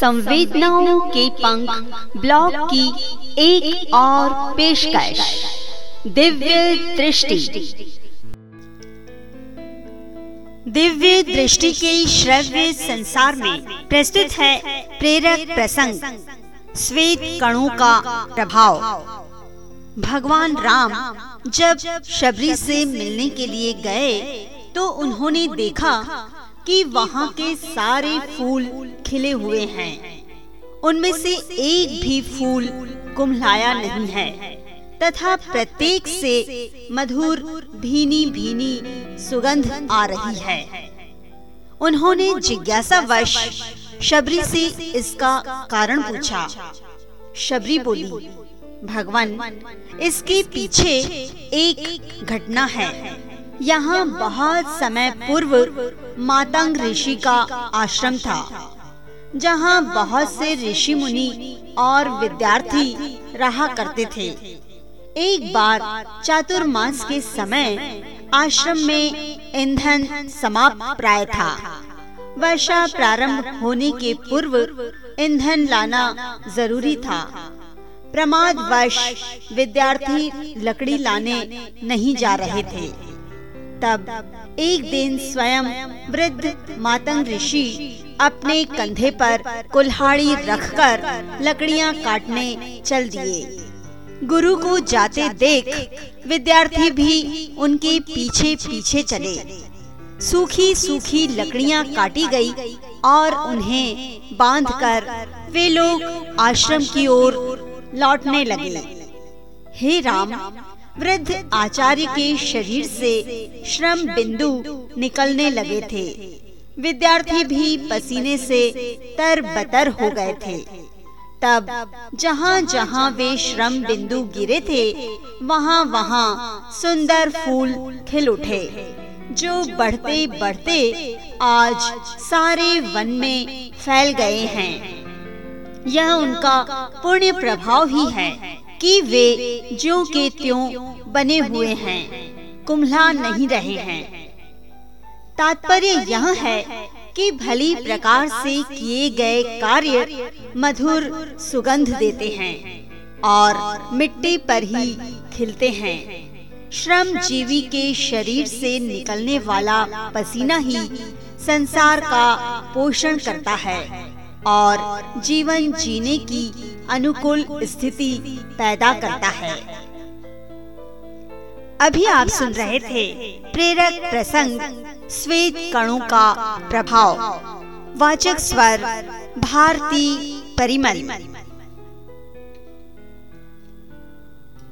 संवेदनाओं के पंख ब्लॉग की एक और पेशकश, दिव्य दृष्टि। दिव्य दृष्टि के श्रव्य संसार में प्रस्तुत है प्रेरक प्रसंग, श्वेत कणों का प्रभाव। भगवान राम जब शबरी से मिलने के लिए गए तो उन्होंने देखा कि वहाँ के सारे फूल खिले हुए हैं। उनमें से एक भी फूल कुम्हलाया नहीं है। तथा प्रत्येक से मधुर भीनी भीनी सुगंध आ रही है। उन्होंने जिज्ञासा वश शबरी से इसका कारण पूछा। शबरी बोली, भगवान, इसके पीछे एक घटना है। यहाँ बहुत समय पूर्व मातंग ऋषि का आश्रम था, जहाँ बहुत से ऋषि मुनि और विद्यार्थी रहा करते थे। एक बार चातुर्मास के समय आश्रम में ईंधन समाप्त प्राय था। वर्षा प्रारंभ होने के पूर्व ईंधन लाना ज़रूरी था। प्रमाद वश विद्यार्थी लकड़ी लाने नहीं जा रहे थे। तब एक दिन स्वयं वृद्ध मातंग ऋषि अपने कंधे पर कुल्हाड़ी रखकर लकड़ियाँ काटने चल दिए। गुरु को जाते देख विद्यार्थी भी उनके पीछे पीछे चले। सूखी सूखी लकड़ियाँ काटी गई और उन्हें बांधकर वे लोग आश्रम की ओर लौटने लगे। हे राम वृद्ध आचार्य के शरीर से श्रम बिंदु निकलने लगे थे। विद्यार्थी भी पसीने से तर बतर हो गए थे। तब जहाँ जहाँ वे श्रम बिंदु गिरे थे वहाँ वहाँ सुंदर फूल खिल उठे, जो बढ़ते बढ़ते आज सारे वन में फैल गए हैं। यह उनका पुण्य प्रभाव ही है। कि वे जो के त्यों बने हुए हैं, कुम्हला नहीं रहे हैं। तात्पर्य यह है कि भली प्रकार से किए गए कार्य मधुर सुगंध देते हैं और मिट्टी पर ही खिलते हैं। श्रम जीवी के शरीर से निकलने वाला पसीना ही संसार का पोषण करता है। और जीवन जीने की अनुकूल स्थिति पैदा करता है। अभी आप सुन रहे थे प्रेरक प्रसंग श्वेत कणों का प्रभाव। वाचक स्वर, भारती परिमल।